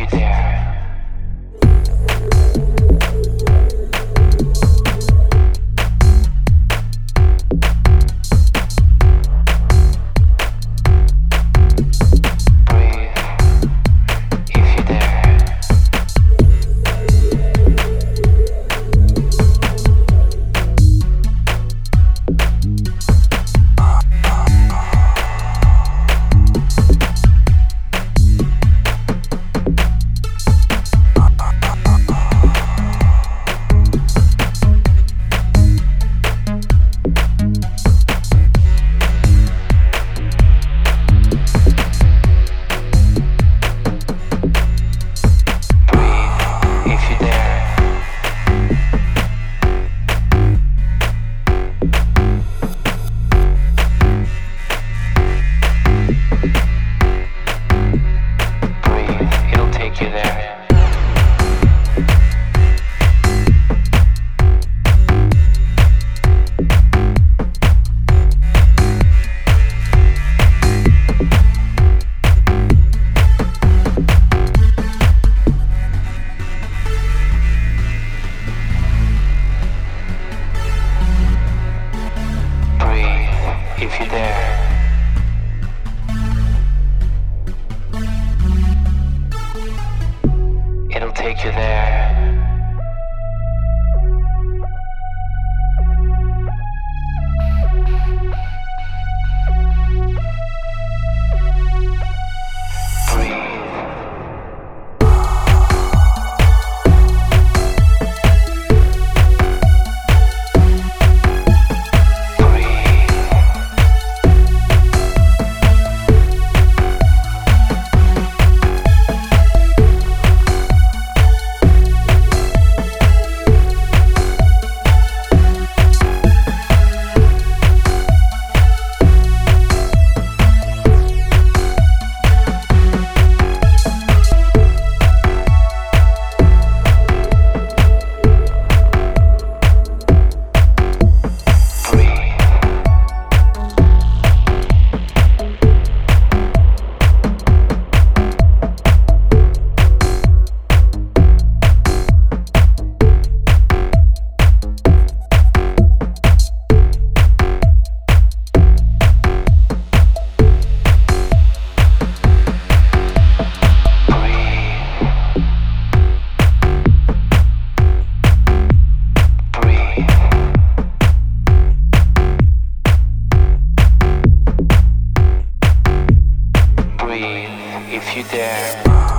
you there. it'll take you there. breathe if you dare.